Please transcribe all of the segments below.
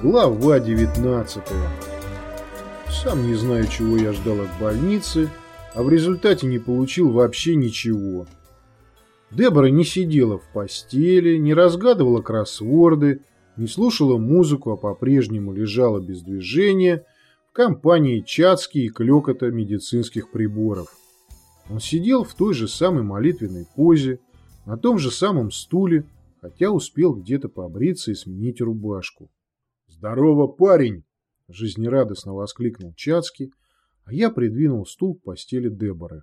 Глава 19 Сам не знаю, чего я ждал от больницы, а в результате не получил вообще ничего. Дебора не сидела в постели, не разгадывала кроссворды, не слушала музыку, а по-прежнему лежала без движения в компании чацки и клёкота медицинских приборов. Он сидел в той же самой молитвенной позе, на том же самом стуле, хотя успел где-то побриться и сменить рубашку. «Здорово, парень!» – жизнерадостно воскликнул Чацкий, а я придвинул стул к постели Деборы.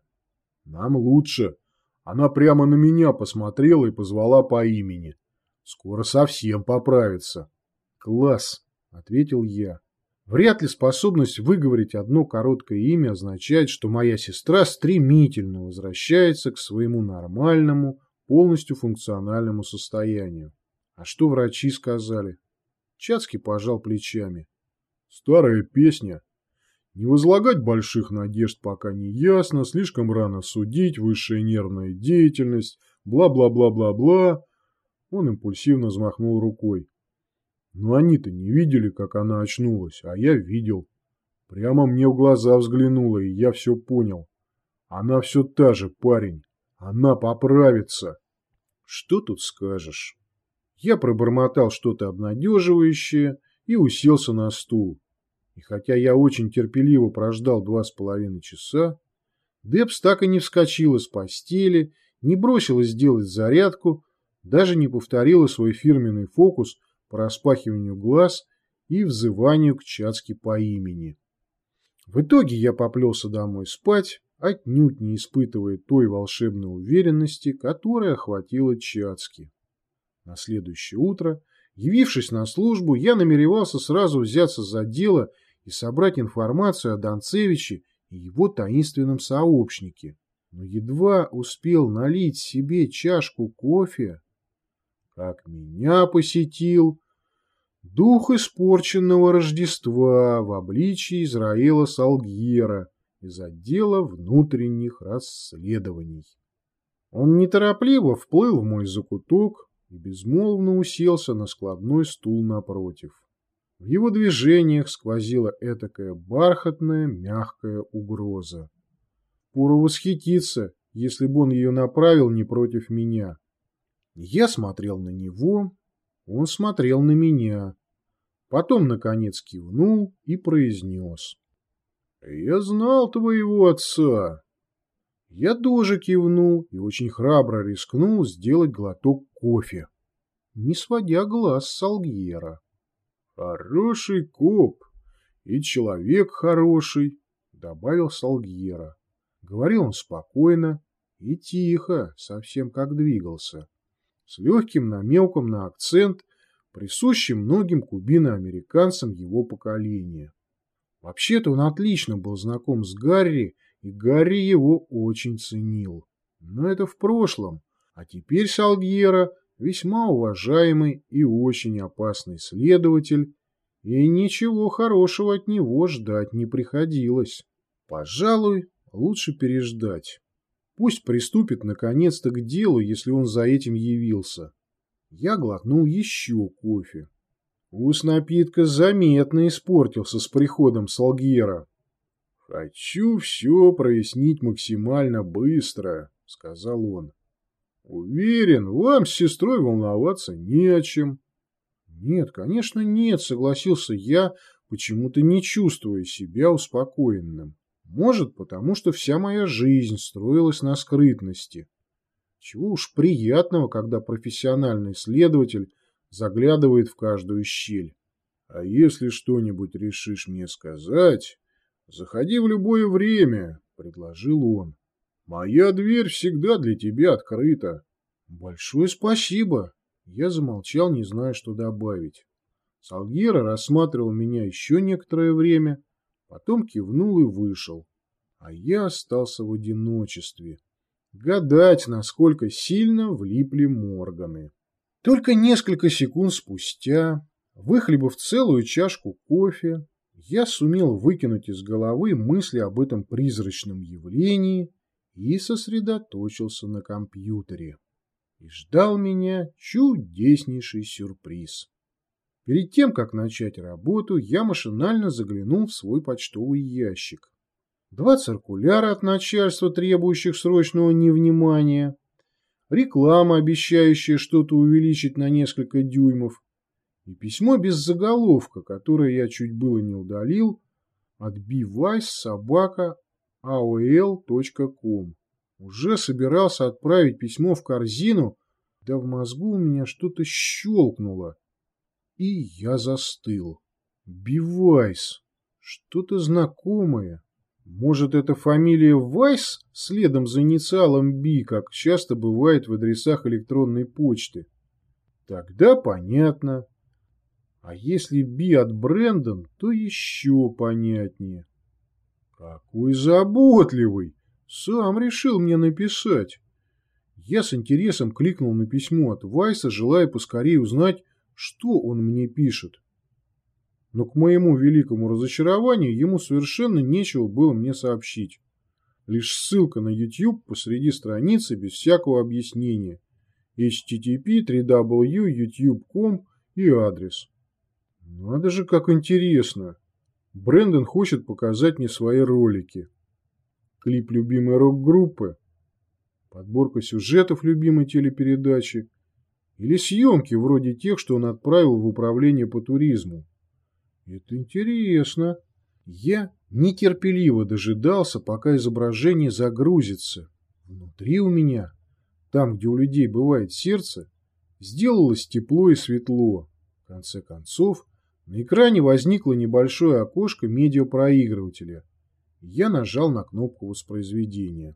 «Нам лучше. Она прямо на меня посмотрела и позвала по имени. Скоро совсем поправится». «Класс!» – ответил я. Вряд ли способность выговорить одно короткое имя означает, что моя сестра стремительно возвращается к своему нормальному, полностью функциональному состоянию. А что врачи сказали? Чацкий пожал плечами. Старая песня. Не возлагать больших надежд пока не ясно, слишком рано судить, высшая нервная деятельность, бла-бла-бла-бла-бла. Он импульсивно взмахнул рукой. Но они-то не видели, как она очнулась, а я видел. Прямо мне в глаза взглянула, и я все понял. Она все та же, парень. Она поправится. Что тут скажешь? Я пробормотал что-то обнадеживающее и уселся на стул. И хотя я очень терпеливо прождал два с половиной часа, Депс так и не вскочила с постели, не бросилась делать зарядку, даже не повторила свой фирменный фокус по распахиванию глаз и взыванию к Чацке по имени. В итоге я поплелся домой спать, отнюдь не испытывая той волшебной уверенности, которая охватила Чацки. На следующее утро, явившись на службу, я намеревался сразу взяться за дело и собрать информацию о Донцевиче и его таинственном сообщнике. Но едва успел налить себе чашку кофе, как меня посетил дух испорченного Рождества в обличии Израила Салгьера из отдела внутренних расследований. Он неторопливо вплыл в мой закуток, и безмолвно уселся на складной стул напротив. В его движениях сквозила этакая бархатная, мягкая угроза. Пора восхититься, если бы он ее направил не против меня. Я смотрел на него, он смотрел на меня. Потом, наконец, кивнул и произнес. — Я знал твоего отца. Я тоже кивнул и очень храбро рискнул сделать глоток кофе, не сводя глаз с Алгьера. «Хороший коп и человек хороший», — добавил Салгьера. Говорил он спокойно и тихо, совсем как двигался, с легким намеком на акцент, присущий многим кубино-американцам его поколения. Вообще-то он отлично был знаком с Гарри, и Гарри его очень ценил. Но это в прошлом, а теперь Салгьера весьма уважаемый и очень опасный следователь, и ничего хорошего от него ждать не приходилось. Пожалуй, лучше переждать. Пусть приступит наконец-то к делу, если он за этим явился. Я глотнул еще кофе. Вкус напитка заметно испортился с приходом Салгьера. «Хочу все прояснить максимально быстро», — сказал он. Уверен, вам с сестрой волноваться не о чем. Нет, конечно, нет, согласился я, почему-то не чувствуя себя успокоенным. Может, потому что вся моя жизнь строилась на скрытности. Чего уж приятного, когда профессиональный следователь заглядывает в каждую щель. А если что-нибудь решишь мне сказать, заходи в любое время, предложил он. Моя дверь всегда для тебя открыта. Большое спасибо. Я замолчал, не зная, что добавить. Салгера рассматривал меня еще некоторое время, потом кивнул и вышел. А я остался в одиночестве. Гадать, насколько сильно влипли Морганы. Только несколько секунд спустя, выхлебав целую чашку кофе, я сумел выкинуть из головы мысли об этом призрачном явлении и сосредоточился на компьютере. И ждал меня чудеснейший сюрприз. Перед тем, как начать работу, я машинально заглянул в свой почтовый ящик. Два циркуляра от начальства, требующих срочного невнимания, реклама, обещающая что-то увеличить на несколько дюймов, и письмо без заголовка, которое я чуть было не удалил, от bvice.sobaka.aol.com. Уже собирался отправить письмо в корзину, да в мозгу у меня что-то щелкнуло. И я застыл. Бивайс. Что-то знакомое. Может, это фамилия Вайс следом за инициалом Би, как часто бывает в адресах электронной почты? Тогда понятно. А если Би от Брэндон, то еще понятнее. Какой заботливый! Сам решил мне написать. Я с интересом кликнул на письмо от Вайса, желая поскорее узнать, что он мне пишет. Но к моему великому разочарованию ему совершенно нечего было мне сообщить. Лишь ссылка на YouTube посреди страницы без всякого объяснения. http www.youtube.com и адрес. Надо же, как интересно. Брэндон хочет показать мне свои ролики. Клип любимой рок-группы. Подборка сюжетов любимой телепередачи или съемки вроде тех, что он отправил в управление по туризму. Это интересно. Я нетерпеливо дожидался, пока изображение загрузится. Внутри у меня, там, где у людей бывает сердце, сделалось тепло и светло. В конце концов, на экране возникло небольшое окошко медиапроигрывателя. Я нажал на кнопку воспроизведения.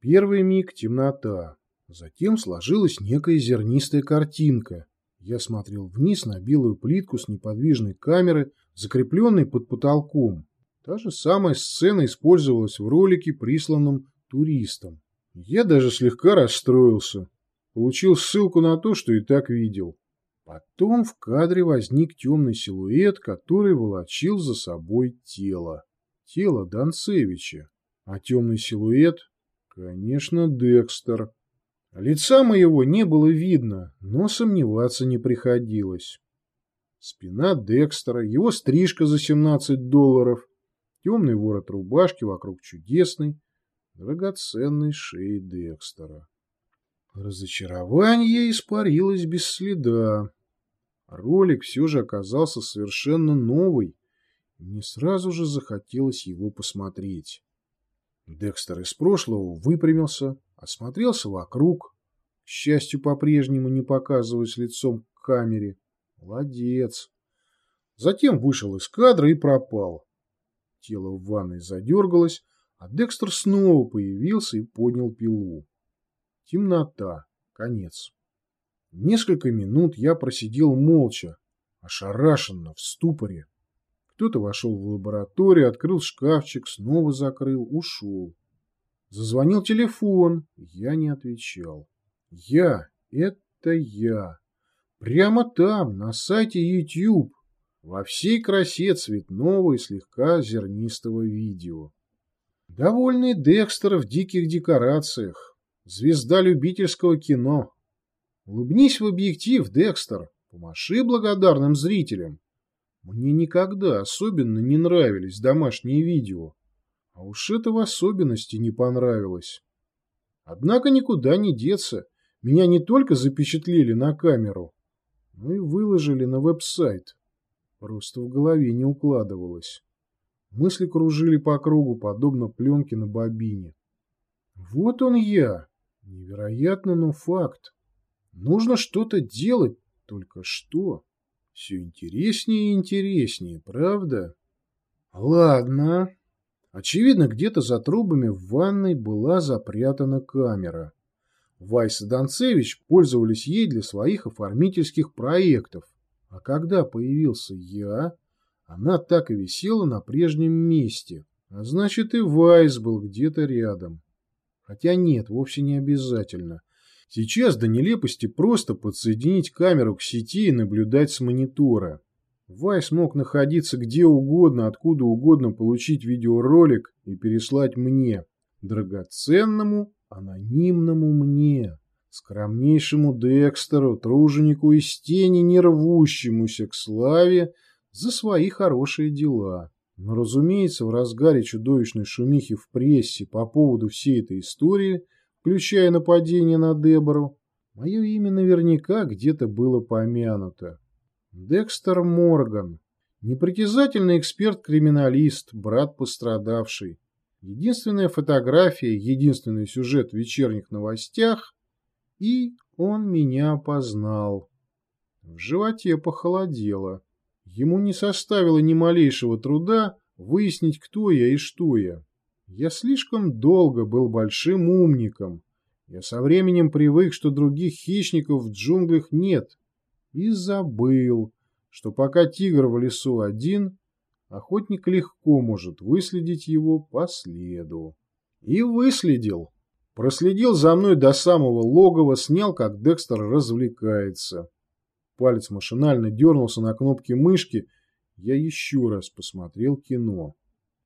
Первый миг – темнота. Затем сложилась некая зернистая картинка. Я смотрел вниз на белую плитку с неподвижной камеры, закрепленной под потолком. Та же самая сцена использовалась в ролике, присланном туристам. Я даже слегка расстроился. Получил ссылку на то, что и так видел. Потом в кадре возник темный силуэт, который волочил за собой тело. Тело Донцевича. А темный силуэт, конечно, Декстер. Лица моего не было видно, но сомневаться не приходилось. Спина Декстера, его стрижка за 17 долларов, темный ворот рубашки вокруг чудесной, драгоценной шеи Декстера. Разочарование испарилось без следа. Ролик все же оказался совершенно новый, и мне сразу же захотелось его посмотреть. Декстер из прошлого выпрямился, осмотрелся вокруг, к счастью, по-прежнему не показываясь лицом к камере. Молодец. Затем вышел из кадра и пропал. Тело в ванной задергалось, а Декстер снова появился и поднял пилу. Темнота. Конец. Несколько минут я просидел молча, ошарашенно, в ступоре. Кто-то вошел в лабораторию, открыл шкафчик, снова закрыл, ушел. Зазвонил телефон. Я не отвечал. Я. Это я. Прямо там, на сайте YouTube. Во всей красе цветного и слегка зернистого видео. Довольный Декстер в диких декорациях. Звезда любительского кино. Улыбнись в объектив, Декстер. Помаши благодарным зрителям. Мне никогда особенно не нравились домашние видео. А уж это в особенности не понравилось. Однако никуда не деться. Меня не только запечатлели на камеру, но и выложили на веб-сайт. Просто в голове не укладывалось. Мысли кружили по кругу, подобно пленке на бобине. Вот он я. Невероятно, но факт. Нужно что-то делать, только что? Все интереснее и интереснее, правда? Ладно. Очевидно, где-то за трубами в ванной была запрятана камера. Вайс и Донцевич пользовались ей для своих оформительских проектов. А когда появился я, она так и висела на прежнем месте. А значит, и Вайс был где-то рядом. Хотя нет, вовсе не обязательно. Сейчас до нелепости просто подсоединить камеру к сети и наблюдать с монитора. Вайс мог находиться где угодно, откуда угодно получить видеоролик и переслать мне, драгоценному, анонимному мне, скромнейшему Декстеру, труженику из тени, не рвущемуся к славе за свои хорошие дела. Но, разумеется, в разгаре чудовищной шумихи в прессе по поводу всей этой истории, включая нападение на Дебору, мое имя наверняка где-то было помянуто. Декстер Морган. Непритязательный эксперт-криминалист, брат пострадавший. Единственная фотография, единственный сюжет в вечерних новостях, и он меня познал. В животе похолодело. Ему не составило ни малейшего труда выяснить, кто я и что я. Я слишком долго был большим умником. Я со временем привык, что других хищников в джунглях нет, и забыл, что пока тигр в лесу один, охотник легко может выследить его по следу. И выследил. Проследил за мной до самого логова, снял, как Декстер развлекается. Палец машинально дернулся на кнопки мышки. Я еще раз посмотрел кино.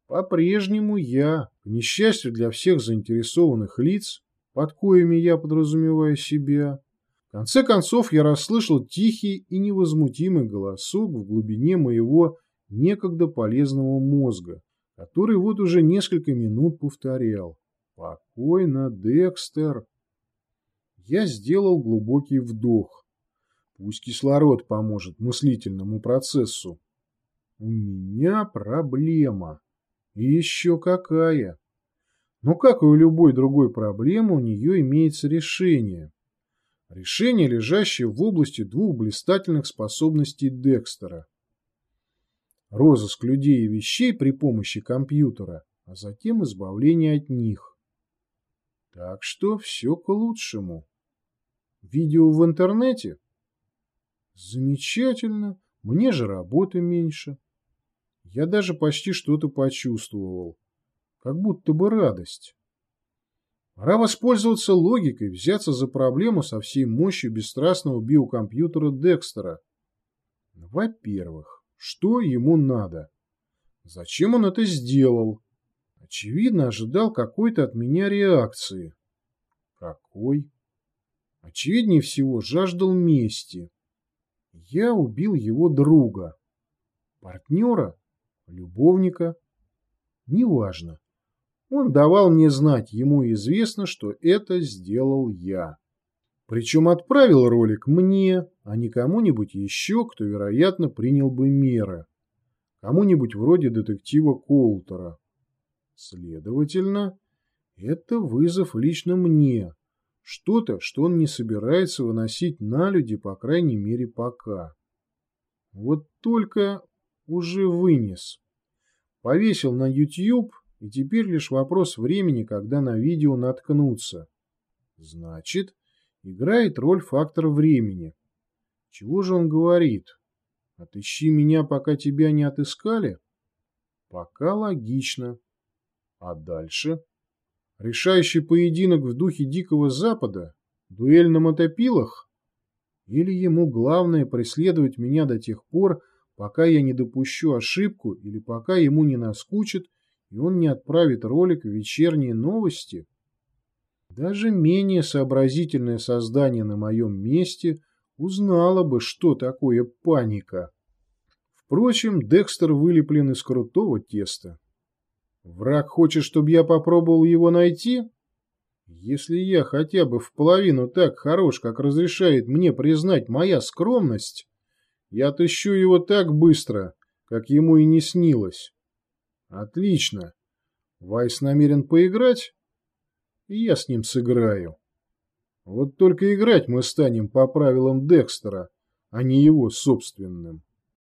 По-прежнему я, к несчастью для всех заинтересованных лиц, под коими я подразумеваю себя, в конце концов я расслышал тихий и невозмутимый голосок в глубине моего некогда полезного мозга, который вот уже несколько минут повторял «Покойно, Декстер!». Я сделал глубокий вдох. Пусть кислород поможет мыслительному процессу. У меня проблема. И еще какая. Но как и у любой другой проблемы, у нее имеется решение. Решение, лежащее в области двух блистательных способностей Декстера. Розыск людей и вещей при помощи компьютера, а затем избавление от них. Так что все к лучшему. Видео в интернете? Замечательно. Мне же работы меньше. Я даже почти что-то почувствовал. Как будто бы радость. Пора воспользоваться логикой, взяться за проблему со всей мощью бесстрастного биокомпьютера Декстера. Во-первых, что ему надо? Зачем он это сделал? Очевидно, ожидал какой-то от меня реакции. Какой? Очевиднее всего, жаждал мести. Я убил его друга. Партнера? Любовника? Неважно. Он давал мне знать, ему известно, что это сделал я. Причем отправил ролик мне, а не кому-нибудь еще, кто, вероятно, принял бы меры. Кому-нибудь вроде детектива Колтера. Следовательно, это вызов лично мне. Что-то, что он не собирается выносить на люди, по крайней мере, пока. Вот только уже вынес. Повесил на YouTube и теперь лишь вопрос времени, когда на видео наткнуться. Значит, играет роль фактор времени. Чего же он говорит? Отыщи меня, пока тебя не отыскали? Пока логично. А дальше? Решающий поединок в духе Дикого Запада? Дуэль на мотопилах? Или ему главное преследовать меня до тех пор, пока я не допущу ошибку или пока ему не наскучит и он не отправит ролик в вечерние новости? Даже менее сообразительное создание на моем месте узнало бы, что такое паника. Впрочем, Декстер вылеплен из крутого теста. Враг хочет, чтобы я попробовал его найти? Если я хотя бы в половину так хорош, как разрешает мне признать моя скромность, я отыщу его так быстро, как ему и не снилось. Отлично. Вайс намерен поиграть? И я с ним сыграю. Вот только играть мы станем по правилам Декстера, а не его собственным.